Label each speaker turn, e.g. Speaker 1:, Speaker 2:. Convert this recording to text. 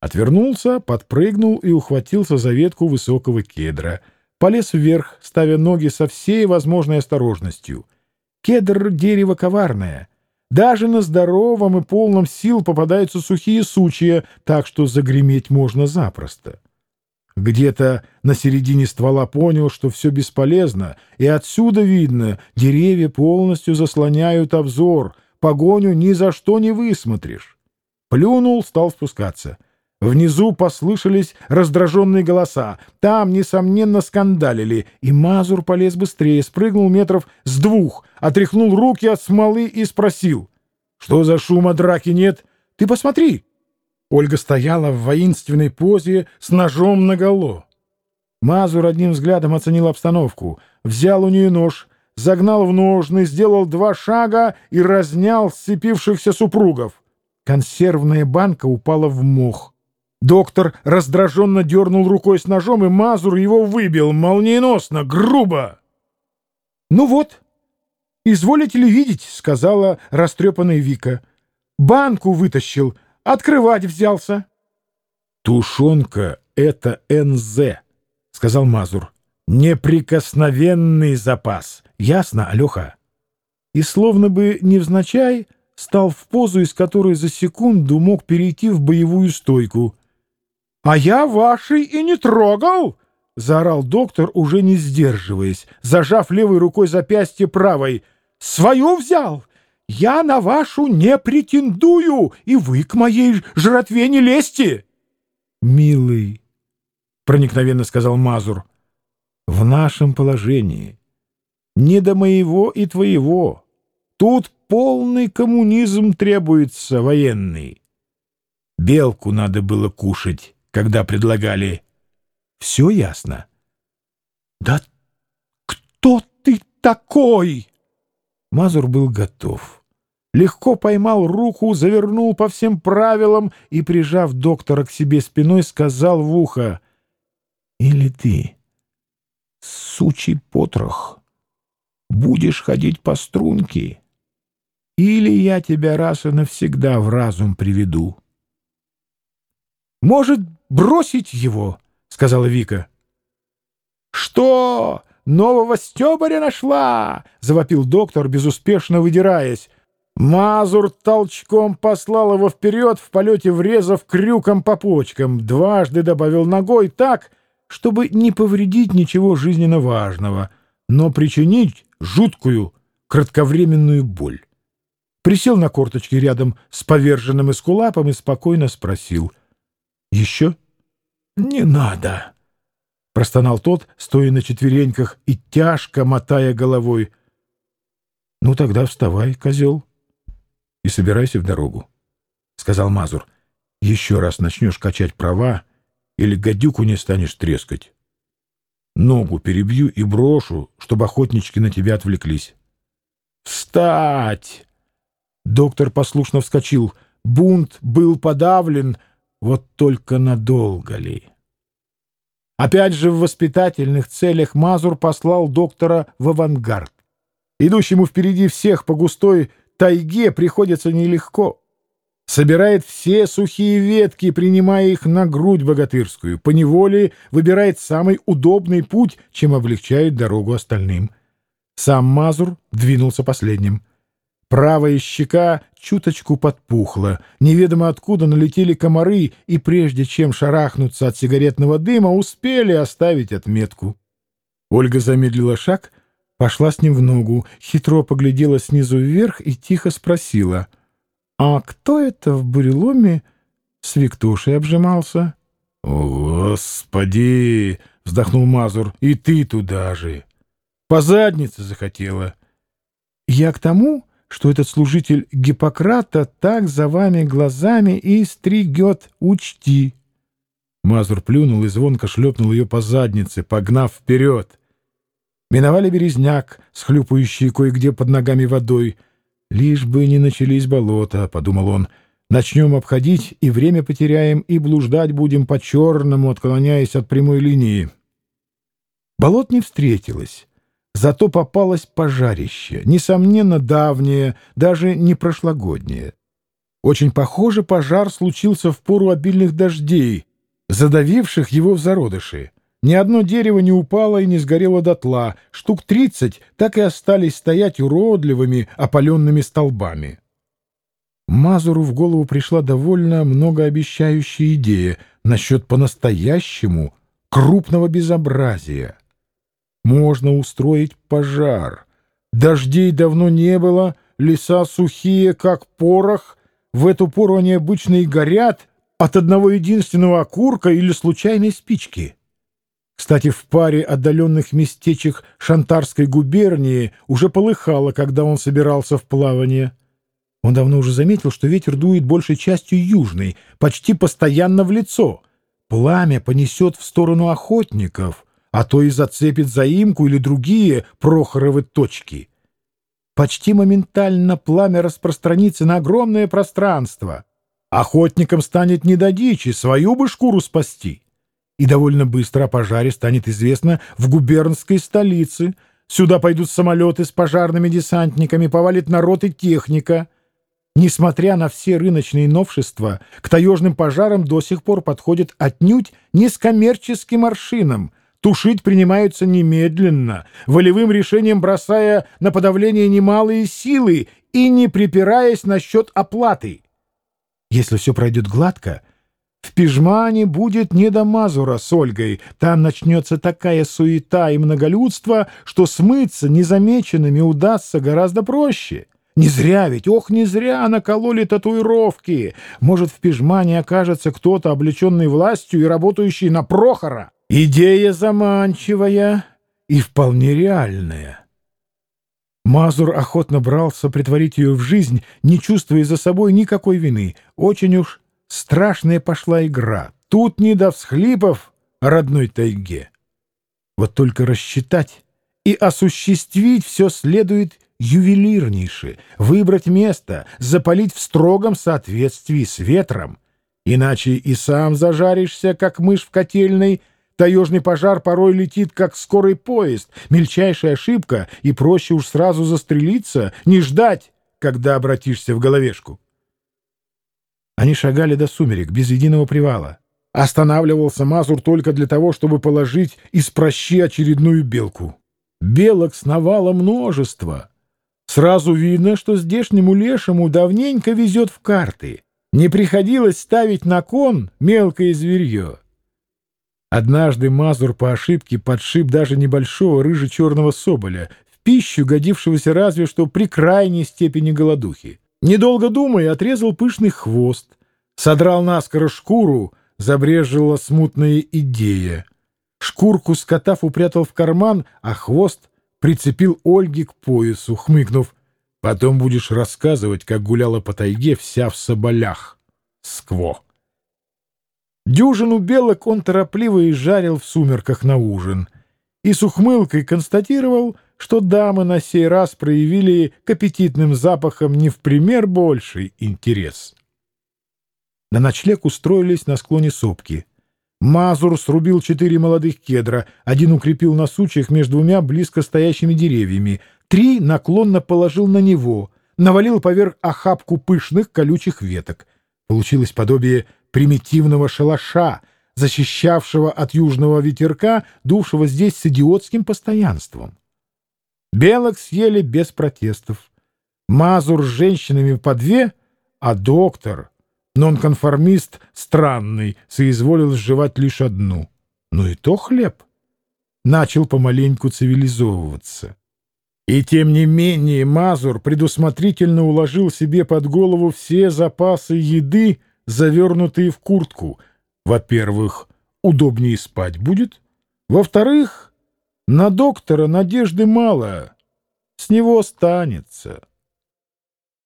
Speaker 1: Отвернулся, подпрыгнул и ухватился за ветку высокого кедра. Полез вверх, ставя ноги со всей возможной осторожностью. Кедр — дерево коварное. Даже на здоровом и полном сил попадаются сухие сучья, так что загреметь можно запросто. Где-то на середине ствола понял, что все бесполезно, и отсюда видно, деревья полностью заслоняют обзор, погоню ни за что не высмотришь. Плюнул, стал спускаться. Внизу послышались раздраженные голоса. Там, несомненно, скандалили. И Мазур полез быстрее, спрыгнул метров с двух, отряхнул руки от смолы и спросил. «Что за шума драки нет? Ты посмотри!» Ольга стояла в воинственной позе с ножом наголо. Мазур одним взглядом оценил обстановку, взял у нее нож, загнал в ножны, сделал два шага и разнял сцепившихся супругов. Консервная банка упала в мох. Доктор раздраженно дернул рукой с ножом, и Мазур его выбил молниеносно, грубо. — Ну вот, изволите ли видеть, — сказала растрепанная Вика. — Банку вытащил — Открывать взялся. — Тушенка — это НЗ, — сказал Мазур. — Неприкосновенный запас. Ясно, Алеха? И словно бы невзначай стал в позу, из которой за секунду мог перейти в боевую стойку. — А я вашей и не трогал! — заорал доктор, уже не сдерживаясь, зажав левой рукой запястье правой. — Свою взял! Я на вашу не претендую, и вы к моей жратве не лезьте. — Милый, — проникновенно сказал Мазур, — в нашем положении не до моего и твоего. Тут полный коммунизм требуется, военный. Белку надо было кушать, когда предлагали. Все ясно? — Да кто ты такой? Мазур был готов легко поймал руку, завернул по всем правилам и, прижав доктора к себе спиной, сказал в ухо, «Или ты, сучий потрох, будешь ходить по струнке, или я тебя раз и навсегда в разум приведу». «Может, бросить его?» — сказала Вика. «Что? Нового стебаря нашла?» — завопил доктор, безуспешно выдираясь. Мазур толчком послал его вперед, в полете врезав крюком по почкам, дважды добавил ногой так, чтобы не повредить ничего жизненно важного, но причинить жуткую, кратковременную боль. Присел на корточки рядом с поверженным эскулапом и спокойно спросил. — Еще? — Не надо, — простонал тот, стоя на четвереньках и тяжко мотая головой. — Ну тогда вставай, козел. — и собирайся в дорогу, — сказал Мазур. — Еще раз начнешь качать права или гадюку не станешь трескать. Ногу перебью и брошу, чтобы охотнички на тебя отвлеклись. — Встать! Доктор послушно вскочил. Бунт был подавлен, вот только надолго ли? Опять же в воспитательных целях Мазур послал доктора в авангард. Идущему впереди всех по густой тайге приходится нелегко. Собирает все сухие ветки, принимая их на грудь богатырскую, поневоле выбирает самый удобный путь, чем облегчает дорогу остальным. Сам Мазур двинулся последним. Правая щека чуточку подпухла, неведомо откуда налетели комары, и прежде чем шарахнуться от сигаретного дыма, успели оставить отметку. Ольга замедлила шаг — Пошла с ним в ногу, хитро поглядела снизу вверх и тихо спросила. «А кто это в буреломе с Виктушей обжимался?» «О, Господи!» — вздохнул Мазур. «И ты туда же! По заднице захотела!» «Я к тому, что этот служитель Гиппократа так за вами глазами и стригет, учти!» Мазур плюнул и звонко шлепнул ее по заднице, погнав вперед. Миновали березняк, схлюпающий кое-где под ногами водой. «Лишь бы не начались болота», — подумал он. «Начнем обходить, и время потеряем, и блуждать будем по-черному, отклоняясь от прямой линии». Болот не встретилось. Зато попалось пожарище, несомненно, давнее, даже не прошлогоднее. Очень похоже, пожар случился в пору обильных дождей, задавивших его в зародыши. Ни одно дерево не упало и не сгорело дотла, штук тридцать так и остались стоять уродливыми опаленными столбами. Мазуру в голову пришла довольно многообещающая идея насчет по-настоящему крупного безобразия. Можно устроить пожар. Дождей давно не было, леса сухие, как порох. В эту пору они обычно и горят от одного единственного окурка или случайной спички. Кстати, в паре отдаленных местечек Шантарской губернии уже полыхало, когда он собирался в плавание. Он давно уже заметил, что ветер дует большей частью южный, почти постоянно в лицо. Пламя понесет в сторону охотников, а то и зацепит заимку или другие Прохоровы точки. Почти моментально пламя распространится на огромное пространство. Охотникам станет не до дичи, свою бы шкуру спасти и довольно быстро о пожаре станет известно в губернской столице. Сюда пойдут самолеты с пожарными десантниками, повалит народ и техника. Несмотря на все рыночные новшества, к таежным пожарам до сих пор подходят отнюдь не с коммерческим аршином. Тушить принимаются немедленно, волевым решением бросая на подавление немалые силы и не припираясь насчет оплаты. Если все пройдет гладко — в Пижмане будет не до Мазура с Ольгой. Там начнется такая суета и многолюдство, что смыться незамеченными удастся гораздо проще. Не зря ведь, ох, не зря накололи татуировки. Может, в Пижмане окажется кто-то, облеченный властью и работающий на Прохора. Идея заманчивая и вполне реальная. Мазур охотно брался притворить ее в жизнь, не чувствуя за собой никакой вины. Очень уж Страшная пошла игра. Тут не до всхлипов родной тайге. Вот только рассчитать и осуществить все следует ювелирнейше, выбрать место, запалить в строгом соответствии с ветром. Иначе и сам зажаришься, как мышь в котельной, Таежный пожар порой летит, как скорый поезд. Мельчайшая ошибка, и проще уж сразу застрелиться, не ждать, когда обратишься в головешку. Они шагали до сумерек, без единого привала. Останавливался Мазур только для того, чтобы положить из прощи очередную белку. Белок сновало множество. Сразу видно, что здешнему лешему давненько везет в карты. Не приходилось ставить на кон мелкое зверье. Однажды Мазур по ошибке подшиб даже небольшого рыже-черного соболя, в пищу годившегося разве что при крайней степени голодухи. Недолго думая, отрезал пышный хвост, содрал наскоро шкуру, забрежила смутная идея. Шкурку скотав упрятал в карман, а хвост прицепил Ольге к поясу, хмыкнув. «Потом будешь рассказывать, как гуляла по тайге вся в соболях. Скво!» Дюжину белок он торопливо и жарил в сумерках на ужин. И с ухмылкой констатировал — что дамы на сей раз проявили к аппетитным запахам не в пример больший интерес. На ночлег устроились на склоне сопки. Мазур срубил четыре молодых кедра, один укрепил на сучьях между двумя близко стоящими деревьями, три наклонно положил на него, навалил поверх охапку пышных колючих веток. Получилось подобие примитивного шалаша, защищавшего от южного ветерка, дувшего здесь с идиотским постоянством. Белок съели без протестов. Мазур с женщинами по две, а доктор, нонконформист странный, соизволил сживать лишь одну. Ну и то хлеб. Начал помаленьку цивилизовываться. И тем не менее Мазур предусмотрительно уложил себе под голову все запасы еды, завернутые в куртку. Во-первых, удобнее спать будет. Во-вторых, на доктора надежды мало, с него останется.